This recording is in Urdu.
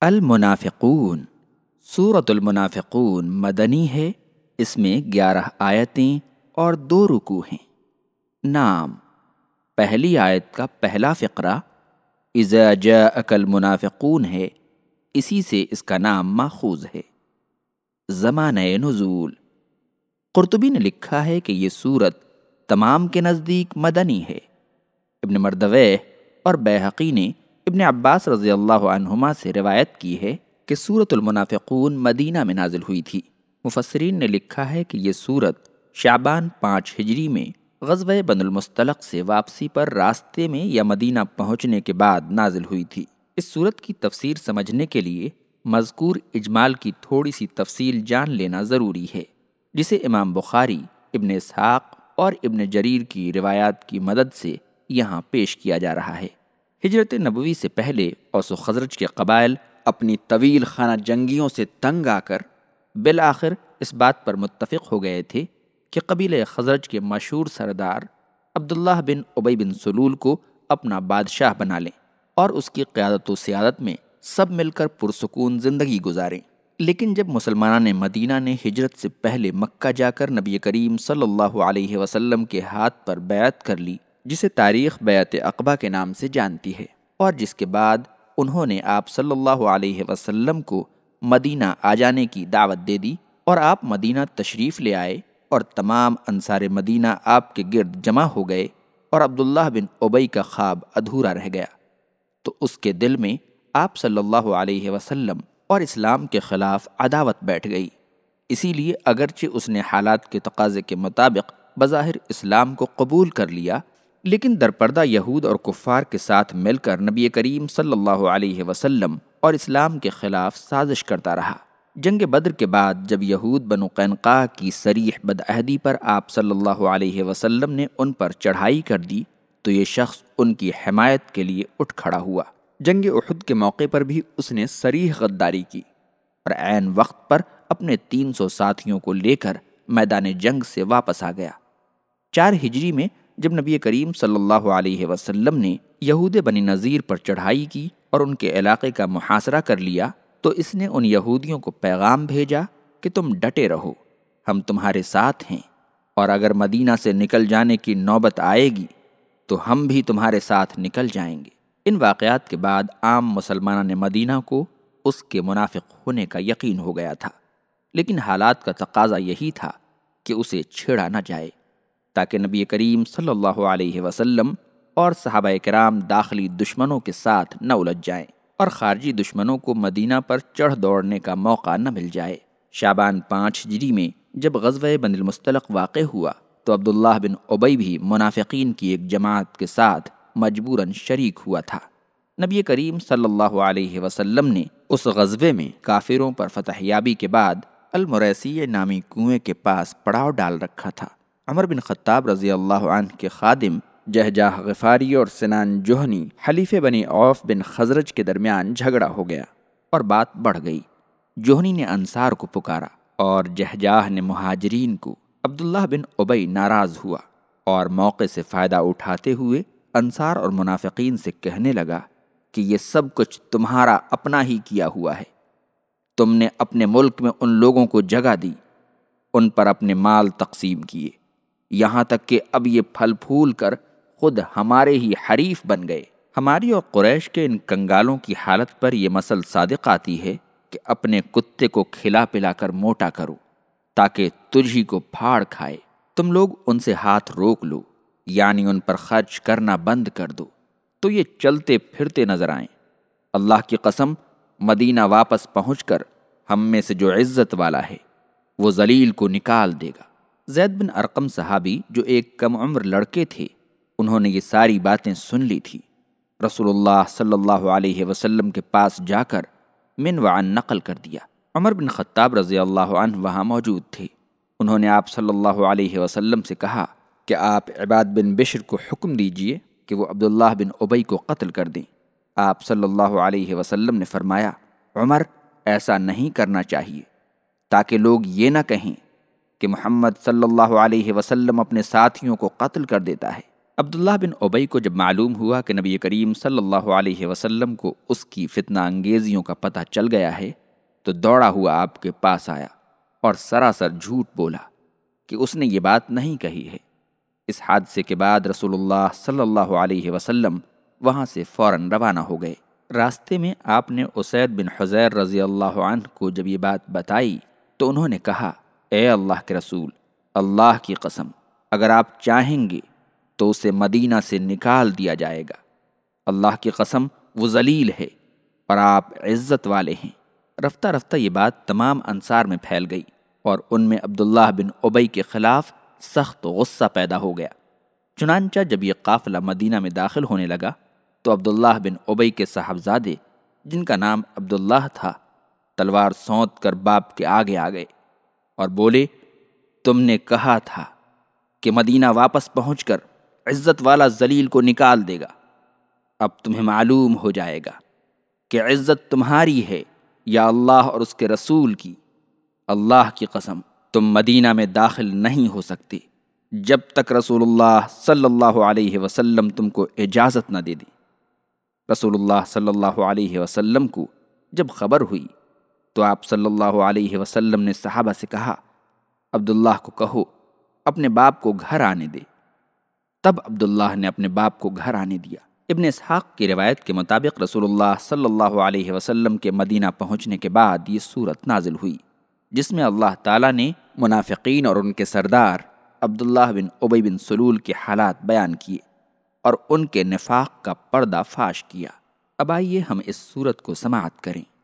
المنافقون۔ صورت المنافقون مدنی ہے، اس میں گیارہ آیتیں اور دو رکو ہیں۔ نام پہلی آیت کا پہلا فقرہ، اذا جاءک المنافقون ہے، اسی سے اس کا نام ماخوذ ہے۔ زمانہ نزول۔ قرطبی نے لکھا ہے کہ یہ صورت تمام کے نزدیک مدنی ہے۔ ابن مردوے اور بیحقی نے ابن عباس رضی اللہ عنہما سے روایت کی ہے کہ صورت المنافقون مدینہ میں نازل ہوئی تھی۔ مفسرین نے لکھا ہے کہ یہ صورت شعبان پانچ ہجری میں غزوہ بن المستلق سے واپسی پر راستے میں یا مدینہ پہنچنے کے بعد نازل ہوئی تھی۔ اس صورت کی تفسیر سمجھنے کے لیے مذکور اجمال کی تھوڑی سی تفصیل جان لینا ضروری ہے، جسے امام بخاری، ابن اسحاق اور ابن جریر کی روایات کی مدد سے یہاں پیش کیا جا رہا ہے۔ ہجرت نبوی سے پہلے اوس و خزرج کے قبائل اپنی طویل خانہ جنگیوں سے تنگ آ کر بالآخر اس بات پر متفق ہو گئے تھے کہ قبیل خزرج کے مشہور سردار عبداللہ بن ابئی بن سلول کو اپنا بادشاہ بنا لیں اور اس کی قیادت و سیادت میں سب مل کر پرسکون زندگی گزاریں۔ لیکن جب مسلمانہ نے مدینہ نے ہجرت سے پہلے مکہ جا کر نبی کریم صلی اللہ علیہ وسلم کے ہاتھ پر بیعت کر لی جسے تاریخ بیعت اقبا کے نام سے جانتی ہے اور جس کے بعد انہوں نے آپ صلی اللہ علیہ وسلم کو مدینہ آ جانے کی دعوت دے دی اور آپ مدینہ تشریف لے آئے اور تمام انصار مدینہ آپ کے گرد جمع ہو گئے اور عبداللہ بن ابئی کا خواب ادھورا رہ گیا۔ تو اس کے دل میں آپ صلی اللہ علیہ وسلم اور اسلام کے خلاف عداوت بیٹھ گئی۔ اسی لیے اگرچہ اس نے حالات کے تقاضے کے مطابق بظاہر اسلام کو قبول کر لیا لیکن درپردہ یہود اور کفار کے ساتھ مل کر نبی کریم صلی اللہ علیہ وسلم اور اسلام کے خلاف سازش کرتا رہا۔ جنگ بدر کے بعد جب یہود بنو قینقاہ کی سریح بدعہدی پر آپ صلی اللہ علیہ وسلم نے ان پر چڑھائی کر دی، تو یہ شخص ان کی حمایت کے لیے اٹھ کھڑا ہوا۔ جنگ احد کے موقع پر بھی اس نے سریح غداری کی اور عین وقت پر اپنے تین سو ساتھیوں کو لے کر میدان جنگ سے واپس آ گیا۔ چار ہجری میں جب نبی کریم صلی اللہ علیہ وسلم نے یہود بنی نذیر پر چڑھائی کی اور ان کے علاقے کا محاصرہ کر لیا، تو اس نے ان یہودیوں کو پیغام بھیجا کہ تم ڈٹے رہو، ہم تمہارے ساتھ ہیں، اور اگر مدینہ سے نکل جانے کی نوبت آئے گی، تو ہم بھی تمہارے ساتھ نکل جائیں گے۔ ان واقعات کے بعد عام مسلمانہ نے مدینہ کو اس کے منافق ہونے کا یقین ہو گیا تھا، لیکن حالات کا تقاضا یہی تھا کہ اسے چھیڑا نہ جائے۔ تاکہ نبی کریم صلی اللہ علیہ وسلم اور صحابہ کرام داخلی دشمنوں کے ساتھ نہ الجھ جائیں اور خارجی دشمنوں کو مدینہ پر چڑھ دوڑنے کا موقع نہ مل جائے۔ شابان پانچ جری میں جب غزوہ بن المستلق واقع ہوا، تو عبداللہ بن ابئی بھی منافقین کی ایک جماعت کے ساتھ مجبوراً شریک ہوا تھا۔ نبی کریم صلی اللہ علیہ وسلم نے اس غزوے میں کافروں پر فتح یابی کے بعد المریسی نامی کنویں کے پاس پڑاؤ ڈال رکھا تھا۔ عمر بن خطاب رضی اللہ عنہ کے خادم جہجاہ غفاری اور سنان جوہنی حلیف بنی عوف بن خزرج کے درمیان جھگڑا ہو گیا اور بات بڑھ گئی۔ جوہنی نے انصار کو پکارا اور جہجاہ نے مہاجرین کو عبداللہ بن ابئی ناراض ہوا اور موقع سے فائدہ اٹھاتے ہوئے انصار اور منافقین سے کہنے لگا کہ یہ سب کچھ تمہارا اپنا ہی کیا ہوا ہے۔ تم نے اپنے ملک میں ان لوگوں کو جگہ دی، ان پر اپنے مال تقسیم کیے۔ یہاں تک کہ اب یہ پھل پھول کر خود ہمارے ہی حریف بن گئے۔ ہماری اور قریش کے ان کنگالوں کی حالت پر یہ مسل صادق آتی ہے کہ اپنے کتے کو کھلا پلا کر موٹا کرو تاکہ تجھی کو پھاڑ کھائے۔ تم لوگ ان سے ہاتھ روک لو یعنی ان پر خرچ کرنا بند کر دو۔ تو یہ چلتے پھرتے نظر آئیں۔ اللہ کی قسم، مدینہ واپس پہنچ کر ہم میں سے جو عزت والا ہے، وہ ذلیل کو نکال دے گا۔ زید بن ارقم صحابی جو ایک کم عمر لڑکے تھے، انہوں نے یہ ساری باتیں سن لی تھی۔ رسول اللہ صلی اللہ علیہ وسلم کے پاس جا کر من وعن نقل کر دیا۔ عمر بن خطاب رضی اللہ عنہ وہاں موجود تھے۔ انہوں نے آپ صلی اللہ علیہ وسلم سے کہا کہ آپ عباد بن بشر کو حکم دیجیے کہ وہ عبداللہ بن ابئی کو قتل کر دیں۔ آپ صلی اللہ علیہ وسلم نے فرمایا، عمر ایسا نہیں کرنا چاہیے، تاکہ لوگ یہ نہ کہیں کہ محمد صلی اللہ علیہ وسلم اپنے ساتھیوں کو قتل کر دیتا ہے۔ عبداللہ بن ابئی کو جب معلوم ہوا کہ نبی کریم صلی اللہ علیہ وسلم کو اس کی فتنہ انگیزیوں کا پتہ چل گیا ہے، تو دوڑا ہوا آپ کے پاس آیا اور سراسر جھوٹ بولا کہ اس نے یہ بات نہیں کہی ہے۔ اس حادثے کے بعد رسول اللہ صلی اللہ علیہ وسلم وہاں سے فوراً روانہ ہو گئے۔ راستے میں آپ نے اسید بن حضیر رضی اللہ عنہ کو جب یہ بات بتائی تو انہوں نے کہا اے اللہ کے رسول، اللہ کی قسم، اگر آپ چاہیں گے تو اسے مدینہ سے نکال دیا جائے گا۔ اللہ کی قسم، وہ ذلیل ہے اور آپ عزت والے ہیں۔ رفتہ رفتہ یہ بات تمام انصار میں پھیل گئی اور ان میں عبداللہ بن ابئی کے خلاف سخت غصہ پیدا ہو گیا۔ چنانچہ جب یہ قافلہ مدینہ میں داخل ہونے لگا تو عبداللہ بن ابئی کے صاحبزادے، جن کا نام عبداللہ تھا، تلوار سونت کر باپ کے آگے آ گئے۔ اور بولے، تم نے کہا تھا کہ مدینہ واپس پہنچ کر عزت والا ذلیل کو نکال دے گا۔ اب تمہیں معلوم ہو جائے گا کہ عزت تمہاری ہے یا اللہ اور اس کے رسول کی۔ اللہ کی قسم، تم مدینہ میں داخل نہیں ہو سکتے جب تک رسول اللہ صلی اللہ علیہ وسلم تم کو اجازت نہ دے دیں رسول اللہ صلی اللہ علیہ وسلم کو جب خبر ہوئی تو آپ صلی اللہ علیہ وسلم نے صحابہ سے کہا، عبداللہ کو کہو، اپنے باپ کو گھر آنے دے۔ تب عبداللہ نے اپنے باپ کو گھر آنے دیا۔ ابن اسحاق کی روایت کے مطابق رسول اللہ صلی اللہ علیہ وسلم کے مدینہ پہنچنے کے بعد یہ صورت نازل ہوئی، جس میں اللہ تعالیٰ نے منافقین اور ان کے سردار عبداللہ بن عبی بن سلول کے حالات بیان کیے اور ان کے نفاق کا پردہ فاش کیا۔ اب آئیے ہم اس صورت کو سماعت کریں۔